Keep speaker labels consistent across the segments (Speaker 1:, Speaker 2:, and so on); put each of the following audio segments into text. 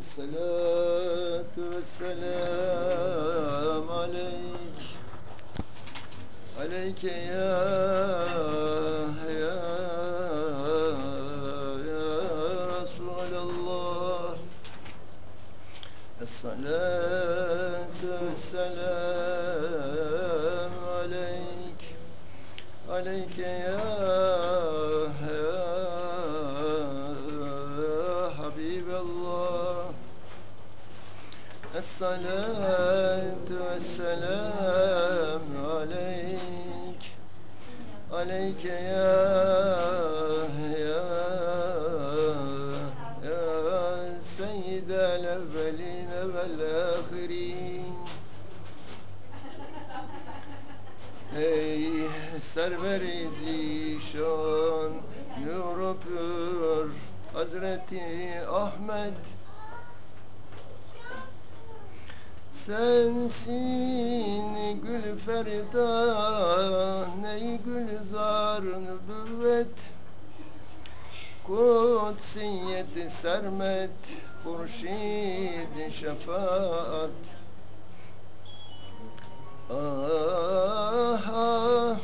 Speaker 1: الصلاة والسلام عليك عليك يا يا يا رسول الله الصلاة والسلام الصلاة والسلام عليك عليك يا يا يا سيد الأولين والآخرين Ey server-i zişan Nur pür Hazreti Ahmet Sensin gül ferda Ney gülzar nübüvvet. Kutsiyet sermet Hurşid şefaat. Ah ah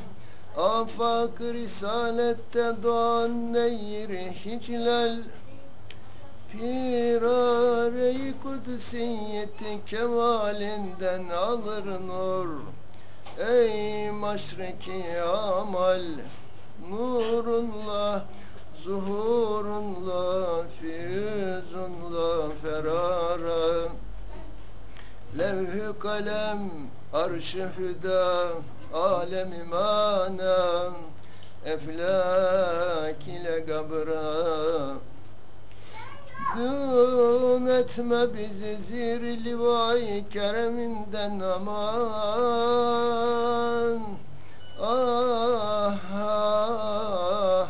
Speaker 1: Afak risalette doğan neyri hiclel Pirare-i kudusiyeti kemalinden alır nur. Ey maşreki amal Nurunla, zuhurunla, füzunla ferara. Levh-i kalem, arş-ı hüda, alem imana Eflak ile gabra Dün etme bizi zir livai kereminden aman. Ah ah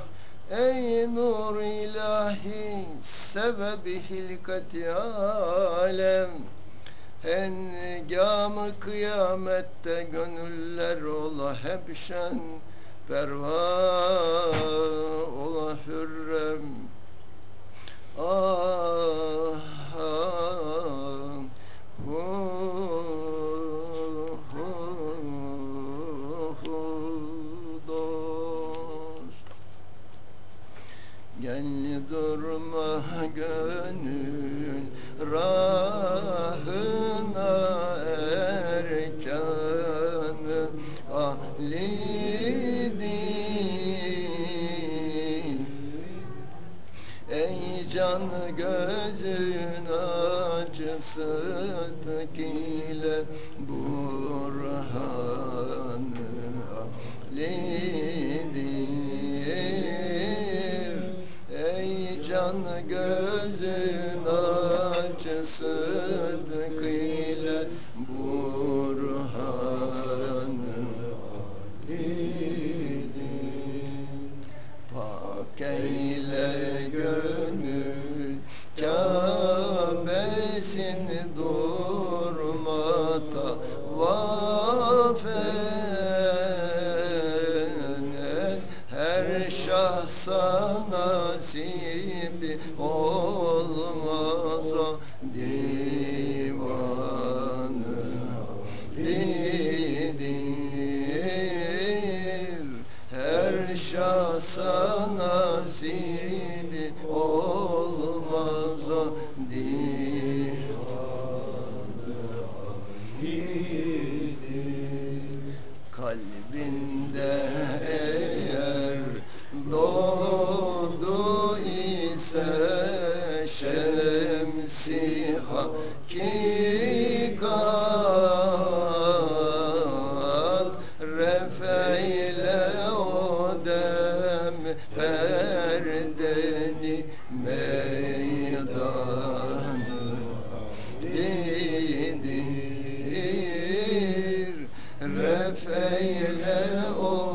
Speaker 1: Ey nur ilahi sebebi hilkati alem. Hengamı kıyamette gönüller ola hep şen Perva ola hürrem Gel durma gönül rahına acısı ile burhanı lidir Ey can gözün acısı lidir refeyle o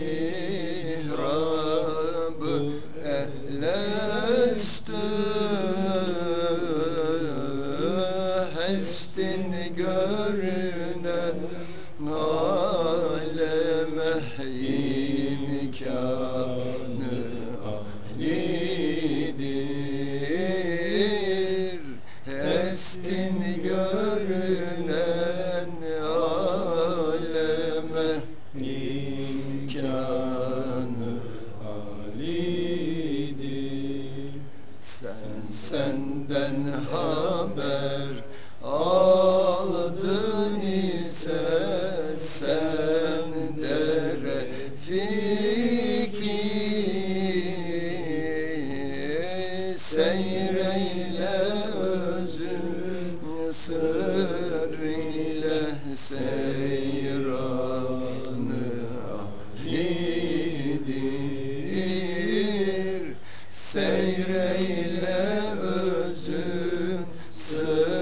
Speaker 2: Yeah. Jesus.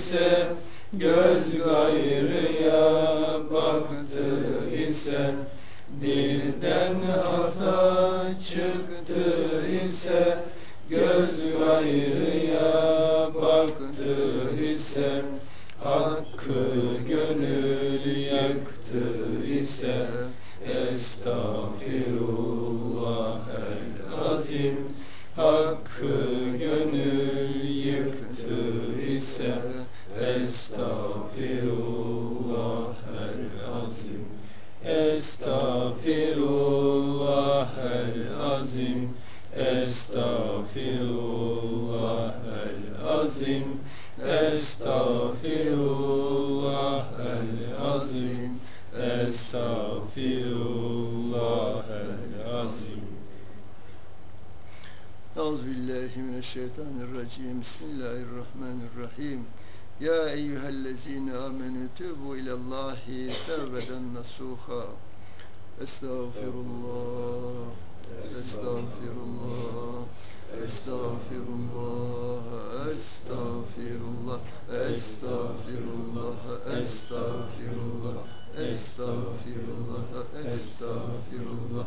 Speaker 2: Good. Euzubillahimineşşeytanirracim. Bismillahirrahmanirrahim. Ya eyyühellezine amenü tübü ilallahi tevbeden nasuha. Estağfirullah. Estağfirullah. Estağfirullah. Estağfirullah. Estağfirullah. Estağfirullah. Estağfirullah. Estağfirullah. Estağfirullah.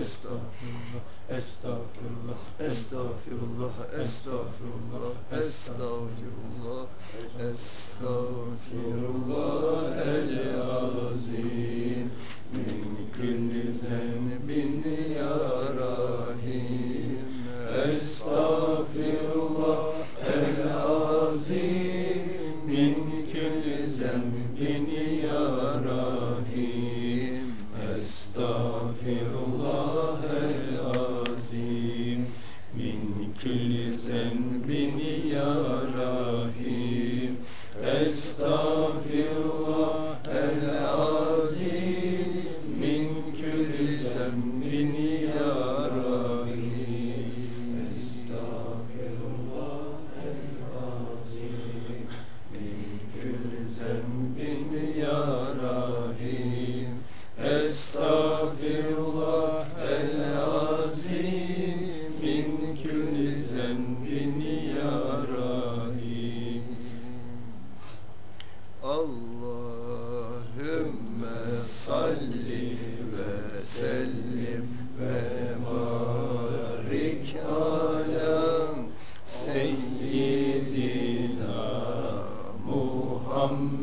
Speaker 2: estağfurullah, estağfurullah,
Speaker 1: estağfurullah,
Speaker 2: estağfurullah, estağfurullah, estağfurullah, estağfurullah, el azim, min külli zenbin ya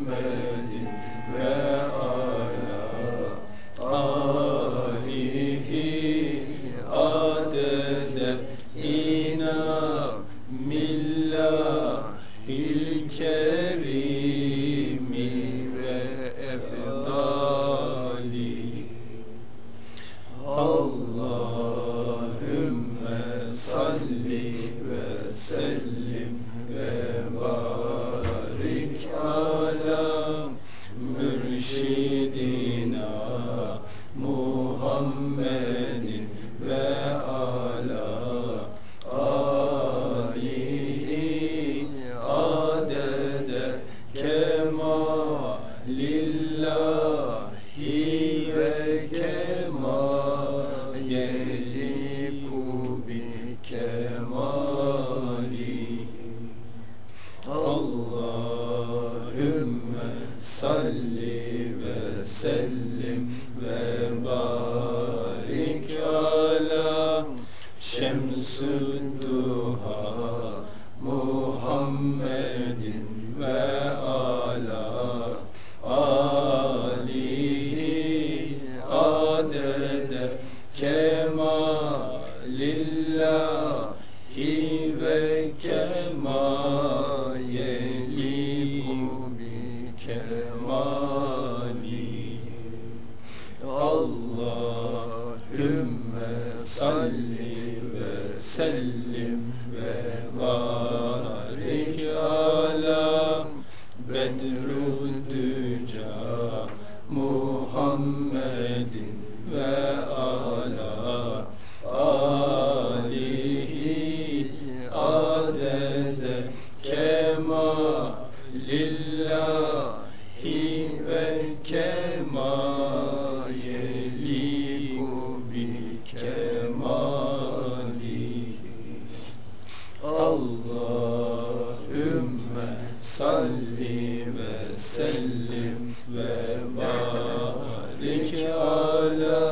Speaker 2: Amen. Şemsün duha Muhammedin ve Ali وسلم وبارك على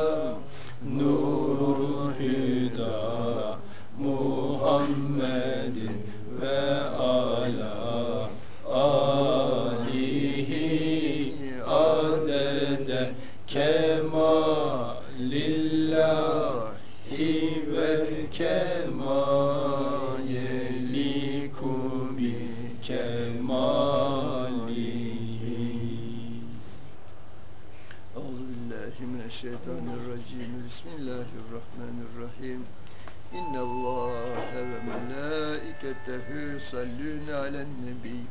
Speaker 2: يصلون على النبي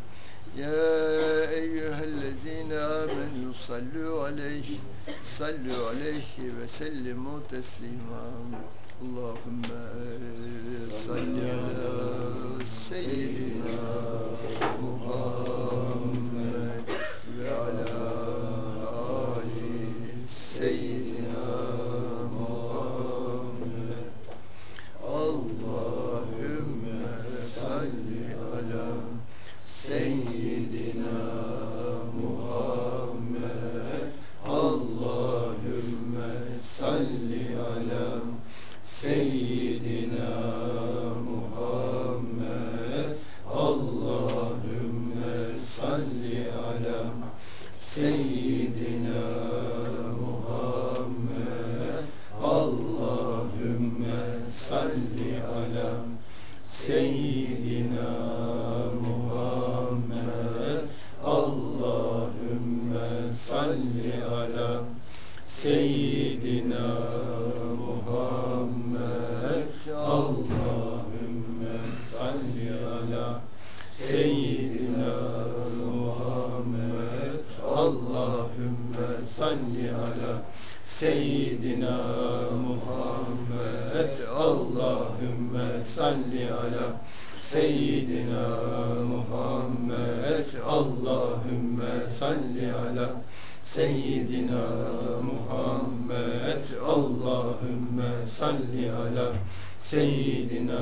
Speaker 2: يا أيها الذين آمنوا صلوا عليه صلوا عليه وسلموا تسليما اللهم صل على سيدنا salli ala seyyidina Muhammed. Allahümme salli ala seyyidina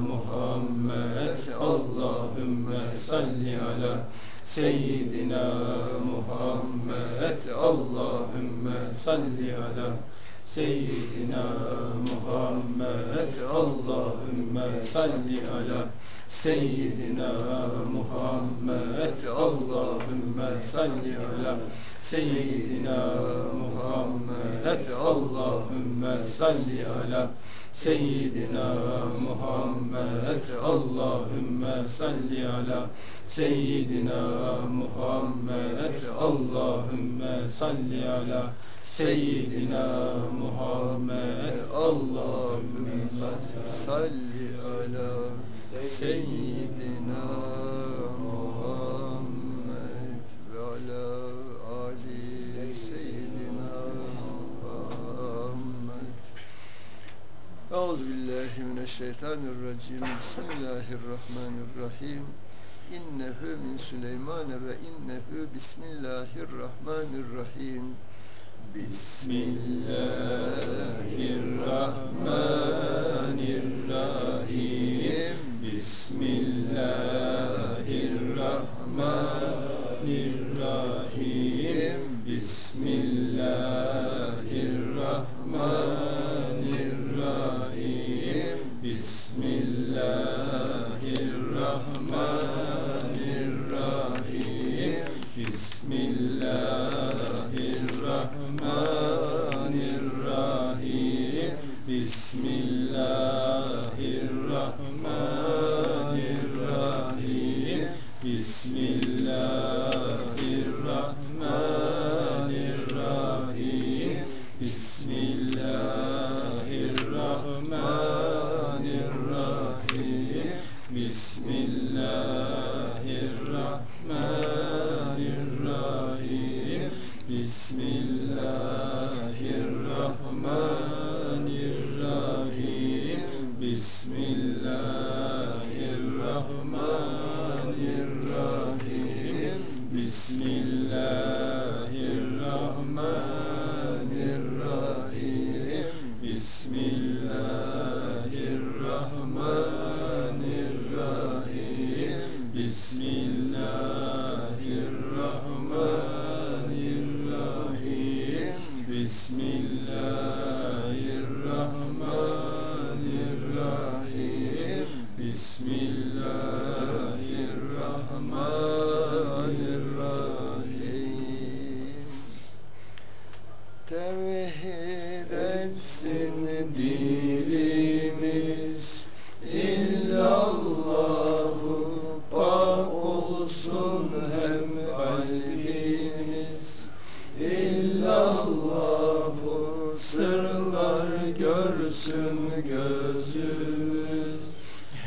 Speaker 2: Muhammed. Allahümme salli ala seyyidina Muhammed. Allahümme salli ala seyyidina Muhammed. Allahümme salli ala Seyyidina Muhammed Allahümme salli ala Seyyidina Muhammed Allahümme salli ala Seyyidina Muhammed Allahümme salli ala Seyyidina Muhammed Allahümme salli ala Seyyidina Muhammed Allahümme salli ala Seyyidina Muhammed ve ala Ali Seyyidina Muhammed. Euzubillahimineşşeytanirracim Bismillahirrahmanirrahim. İnnehu min Süleymane ve innehu Bismillahirrahmanirrahim. Bismillahirrahmanirrahim. بسم الله الرحمن Smith.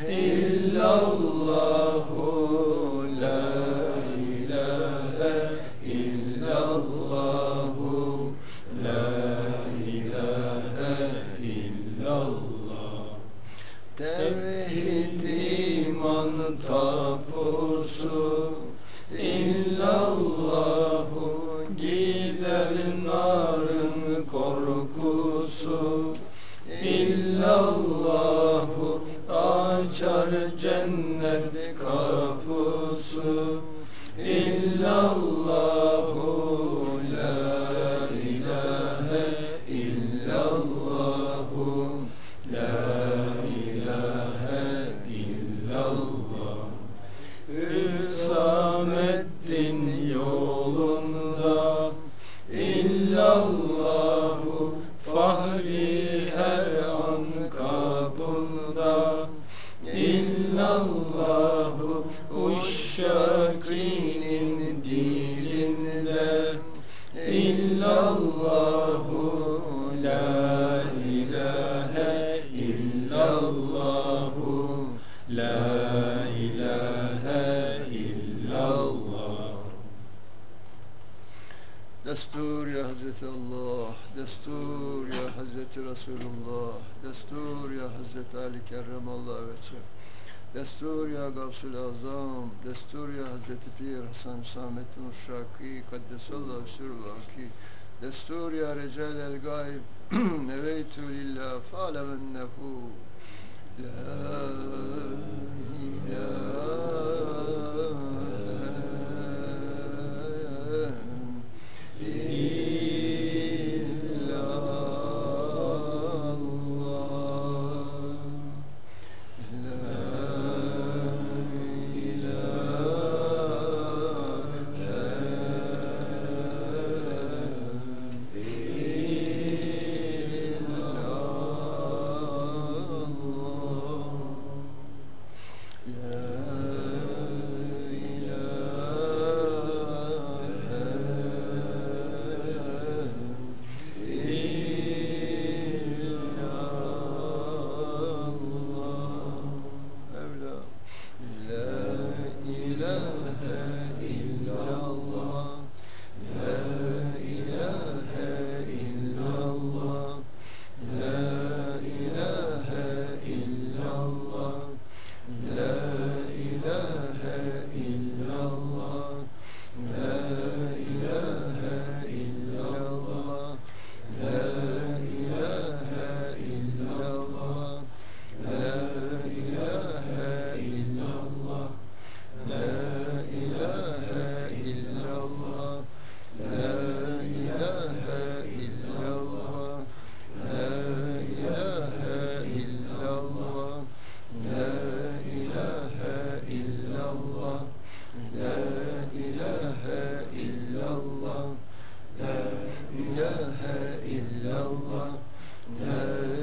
Speaker 2: illallah the illallahu la ilahe illallahu la ilahe illallah Destur ya Hazreti Allah, destur ya Hazreti Resulullah, destur ya Hazreti Ali Kerremallah veçe, destur ya Gavsul Azam, destur ya Hazreti Pir Hasan Hüsamettin Uşşaki, Kaddesallahu Sürvaki, destur ya Recal el Gaib, neveytü lillah, fa'lemennehu, la ilahe إله إلا الله. لا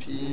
Speaker 2: filles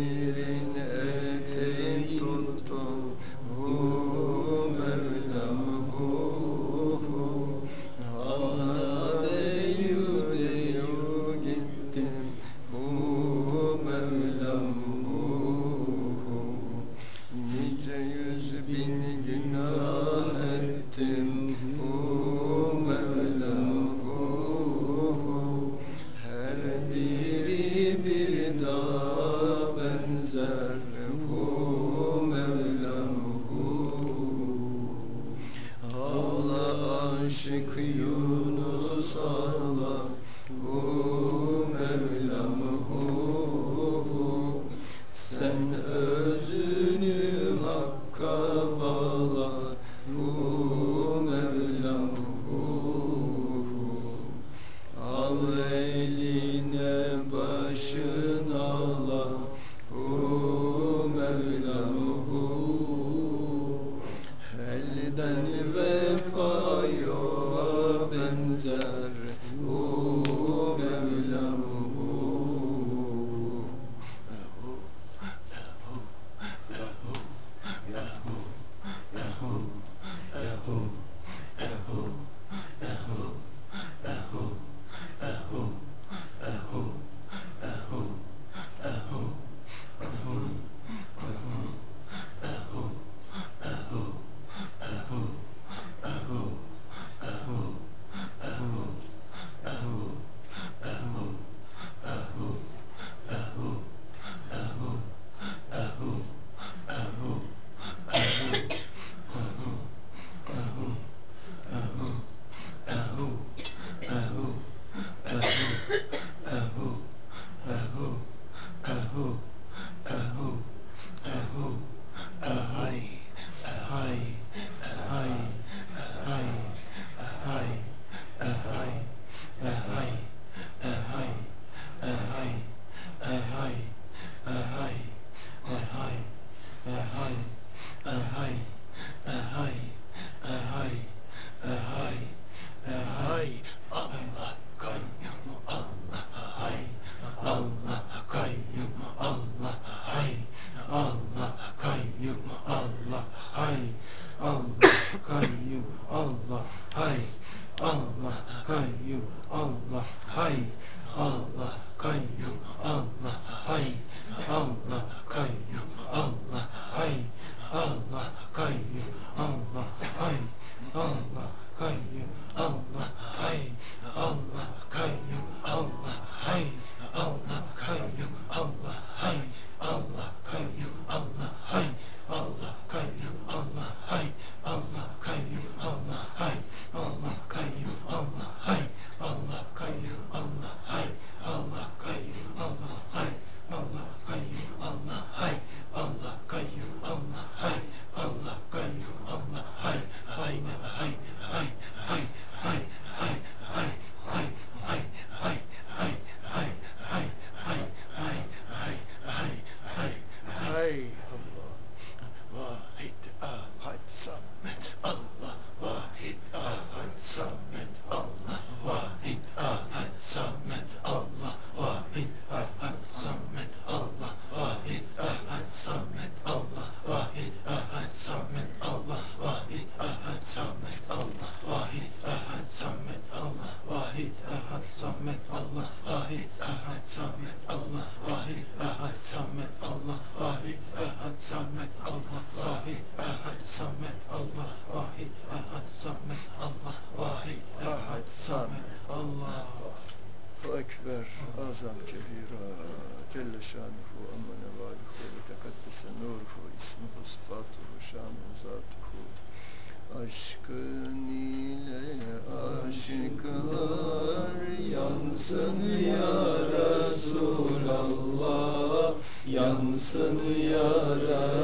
Speaker 2: Yansın ya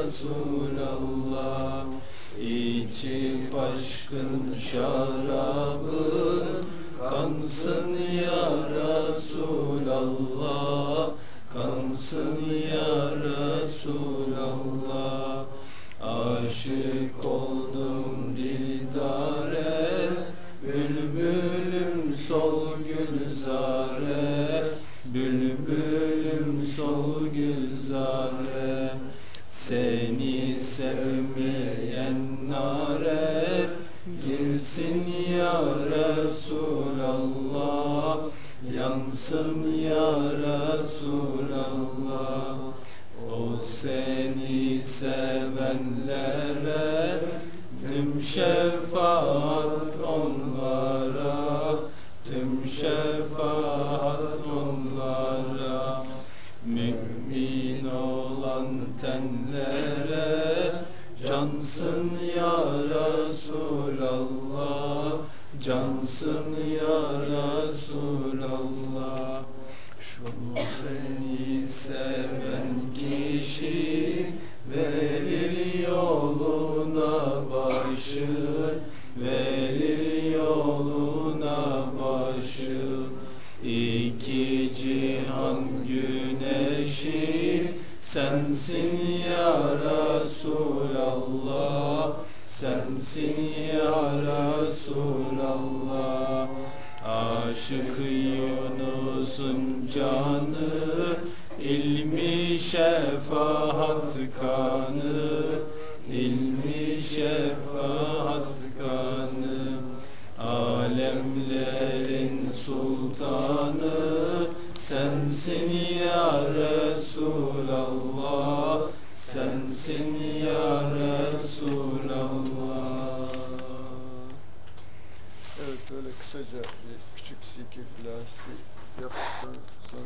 Speaker 2: Resulallah. İçip aşkın şarabın Kansın ya Resulallah. Kansın ya Resulallah. Aşık oldum dildare Bülbülüm sol gülzare. Bülbülüm sol gülzare Seni sevmeyen nare. Girsin ya Resulallah Yansın ya Resulallah. O seni sevenlere Tüm şefaat onlara Tüm şefaat onlara olan tenlere Cansın ya Resulallah Cansın ya Resulallah. Şu seni seven kişi Verir yoluna başı Verir Sensin ya Resulallah Sensin ya Resulallah. Aşık Yunus'un canı ilmi şefaat kanı ilmi şefaat kanı. Alemlerin sultanı sensin ya Resulallah sensin ya Resulallah. Evet böyle kısaca bir küçük zikir ilahisi yaptıktan sonra